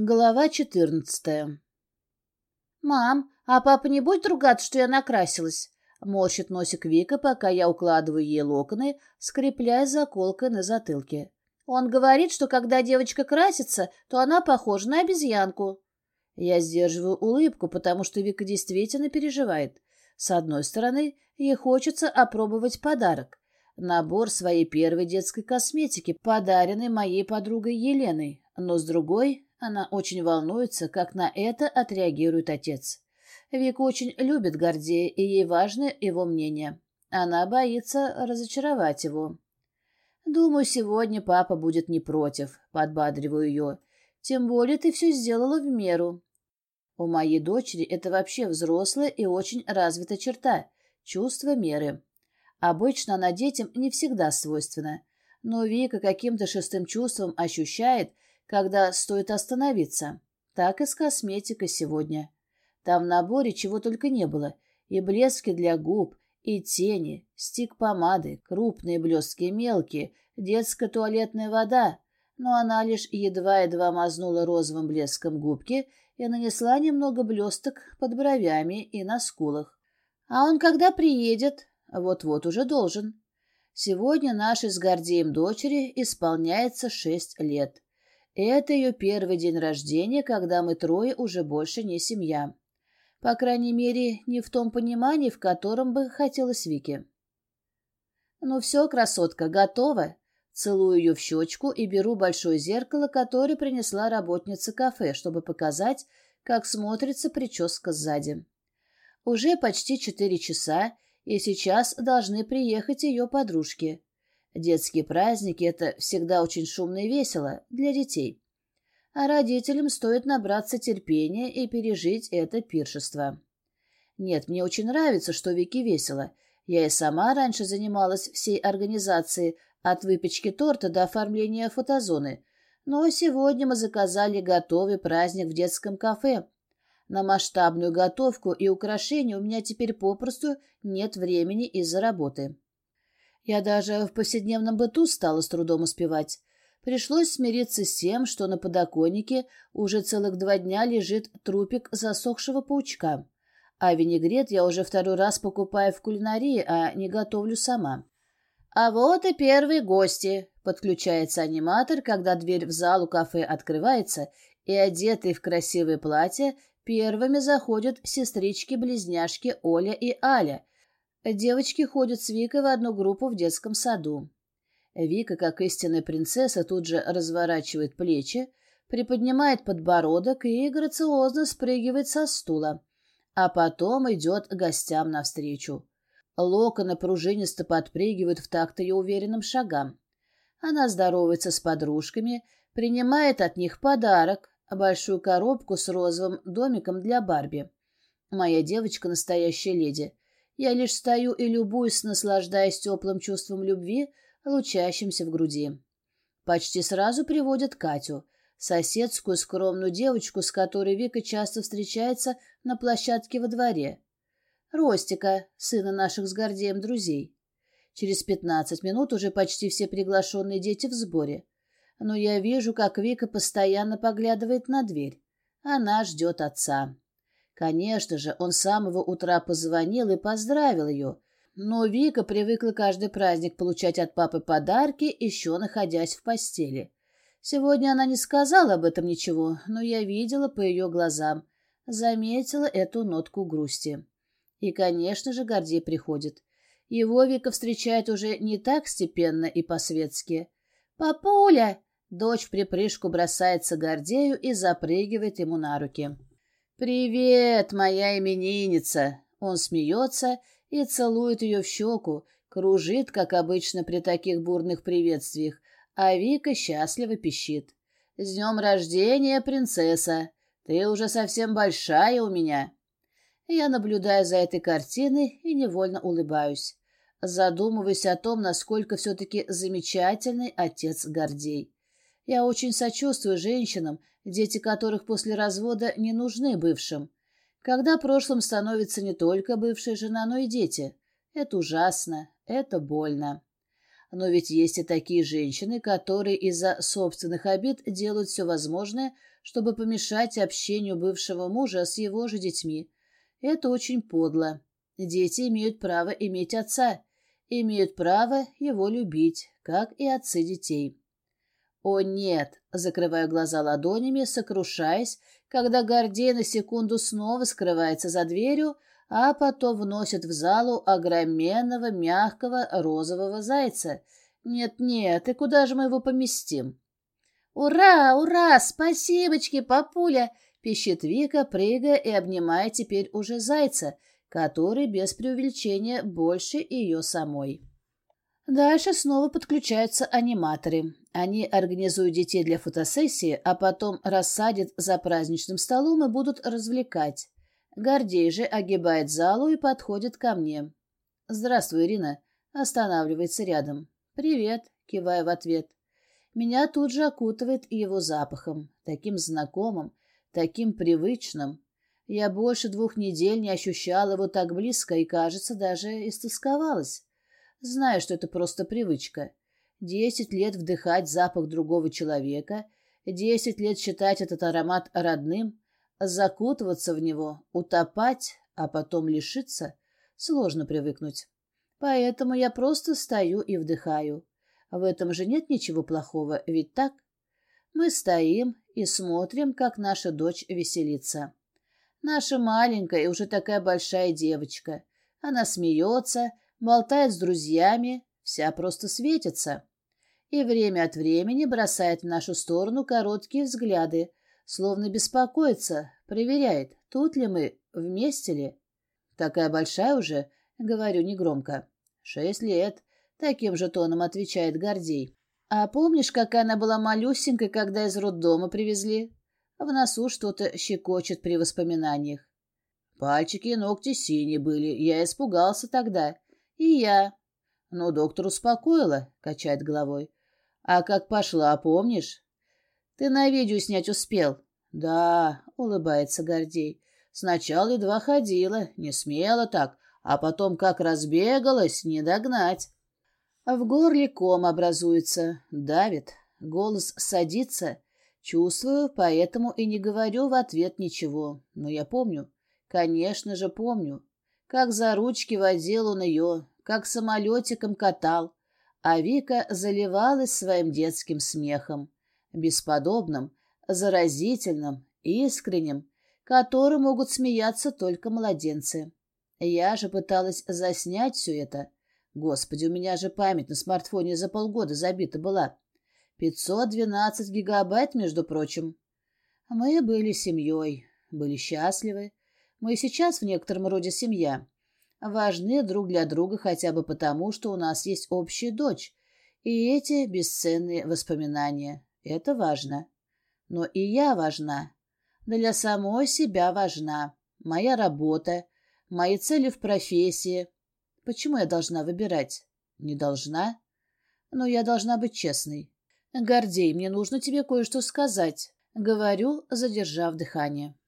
Глава четырнадцатая. «Мам, а папа не будет ругаться, что я накрасилась?» Морщит носик Вика, пока я укладываю ей локоны, скрепляя заколкой на затылке. Он говорит, что когда девочка красится, то она похожа на обезьянку. Я сдерживаю улыбку, потому что Вика действительно переживает. С одной стороны, ей хочется опробовать подарок. Набор своей первой детской косметики, подаренный моей подругой Еленой. Но с другой, она очень волнуется, как на это отреагирует отец. Вика очень любит Гордея, и ей важно его мнение. Она боится разочаровать его. «Думаю, сегодня папа будет не против», — подбадриваю ее. «Тем более ты все сделала в меру». У моей дочери это вообще взрослая и очень развитая черта — чувство меры. Обычно она детям не всегда свойственна, но Вика каким-то шестым чувством ощущает, когда стоит остановиться. Так и с косметикой сегодня. Там в наборе чего только не было. И блески для губ, и тени, стик помады, крупные блестки, мелкие, детская туалетная вода. Но она лишь едва-едва мазнула розовым блеском губки и нанесла немного блесток под бровями и на скулах. «А он когда приедет?» «Вот-вот уже должен». Сегодня нашей с Гордеем дочери исполняется шесть лет. Это ее первый день рождения, когда мы трое уже больше не семья. По крайней мере, не в том понимании, в котором бы хотелось Вике. «Ну все, красотка, готова?» Целую ее в щечку и беру большое зеркало, которое принесла работница кафе, чтобы показать, как смотрится прическа сзади. Уже почти четыре часа, и сейчас должны приехать ее подружки. Детские праздники — это всегда очень шумно и весело для детей. А родителям стоит набраться терпения и пережить это пиршество. Нет, мне очень нравится, что Вики весело. Я и сама раньше занималась всей организацией, от выпечки торта до оформления фотозоны. Но сегодня мы заказали готовый праздник в детском кафе. На масштабную готовку и украшения у меня теперь попросту нет времени из-за работы. Я даже в повседневном быту стала с трудом успевать. Пришлось смириться с тем, что на подоконнике уже целых два дня лежит трупик засохшего паучка. А винегрет я уже второй раз покупаю в кулинарии, а не готовлю сама. «А вот и первые гости», — подключается аниматор, когда дверь в залу кафе открывается, и, одетые в красивые платья, первыми заходят сестрички-близняшки Оля и Аля, Девочки ходят с Викой в одну группу в детском саду. Вика, как истинная принцесса, тут же разворачивает плечи, приподнимает подбородок и грациозно спрыгивает со стула, а потом идет гостям навстречу. Локоны пружинисто подпрыгивают в такт ее уверенным шагам. Она здоровается с подружками, принимает от них подарок, большую коробку с розовым домиком для Барби. Моя девочка — настоящая леди. Я лишь стою и любуюсь, наслаждаясь теплым чувством любви, лучащимся в груди. Почти сразу приводят Катю, соседскую скромную девочку, с которой Вика часто встречается на площадке во дворе. Ростика, сына наших с Гордеем друзей. Через пятнадцать минут уже почти все приглашенные дети в сборе. Но я вижу, как Вика постоянно поглядывает на дверь. Она ждет отца. Конечно же, он с самого утра позвонил и поздравил ее, но Вика привыкла каждый праздник получать от папы подарки, еще находясь в постели. Сегодня она не сказала об этом ничего, но я видела по ее глазам, заметила эту нотку грусти. И, конечно же, Гордей приходит. Его Вика встречает уже не так степенно и по-светски. «Папуля!» Дочь в припрыжку бросается Гордею и запрыгивает ему на руки. «Привет, моя именинница!» Он смеется и целует ее в щеку, кружит, как обычно при таких бурных приветствиях, а Вика счастливо пищит. «С днем рождения, принцесса! Ты уже совсем большая у меня!» Я наблюдаю за этой картиной и невольно улыбаюсь. Задумываюсь о том, насколько все-таки замечательный отец Гордей. Я очень сочувствую женщинам, дети которых после развода не нужны бывшим. Когда прошлым становится не только бывшая жена, но и дети. Это ужасно, это больно. Но ведь есть и такие женщины, которые из-за собственных обид делают все возможное, чтобы помешать общению бывшего мужа с его же детьми. Это очень подло. Дети имеют право иметь отца, имеют право его любить, как и отцы детей. О нет, закрываю глаза ладонями, сокрушаясь, когда Гордей на секунду снова скрывается за дверью, а потом вносит в залу огроменного мягкого розового зайца. Нет-нет, и куда же мы его поместим? «Ура, ура! Спасибочки, папуля!» — пищит Вика, прыгая и обнимая теперь уже зайца, который без преувеличения больше ее самой. Дальше снова подключаются аниматоры. Они организуют детей для фотосессии, а потом рассадят за праздничным столом и будут развлекать. Гордей же огибает залу и подходит ко мне. «Здравствуй, Ирина». Останавливается рядом. «Привет», — киваю в ответ. Меня тут же окутывает его запахом, таким знакомым, таким привычным. Я больше двух недель не ощущала его так близко и, кажется, даже истосковалась. Знаю, что это просто привычка. Десять лет вдыхать запах другого человека, десять лет считать этот аромат родным, закутываться в него, утопать, а потом лишиться — сложно привыкнуть. Поэтому я просто стою и вдыхаю. В этом же нет ничего плохого, ведь так? Мы стоим и смотрим, как наша дочь веселится. Наша маленькая и уже такая большая девочка. Она смеется, болтает с друзьями, вся просто светится. И время от времени бросает в нашу сторону короткие взгляды, словно беспокоится, проверяет, тут ли мы, вместе ли. Такая большая уже, говорю негромко. Шесть лет, таким же тоном отвечает Гордей. А помнишь, какая она была малюсенькой, когда из роддома привезли? В носу что-то щекочет при воспоминаниях. Пальчики и ногти синие были, я испугался тогда. И я. Но доктор успокоила, качает головой. А как пошла, помнишь? Ты на видео снять успел? Да, улыбается Гордей. Сначала едва ходила, не смела так, а потом как разбегалась, не догнать. В горле ком образуется, давит, голос садится. Чувствую, поэтому и не говорю в ответ ничего. Но я помню, конечно же помню. Как за ручки водил он ее, как самолетиком катал, а Вика заливалась своим детским смехом, бесподобным, заразительным, искренним, которым могут смеяться только младенцы. Я же пыталась заснять все это. Господи, у меня же память на смартфоне за полгода забита была. 512 гигабайт, между прочим. Мы были семьей, были счастливы, мы сейчас в некотором роде семья. Важны друг для друга хотя бы потому, что у нас есть общая дочь. И эти бесценные воспоминания. Это важно. Но и я важна. Для самой себя важна. Моя работа, мои цели в профессии. Почему я должна выбирать? Не должна. Но я должна быть честной. Гордей, мне нужно тебе кое-что сказать. Говорю, задержав дыхание.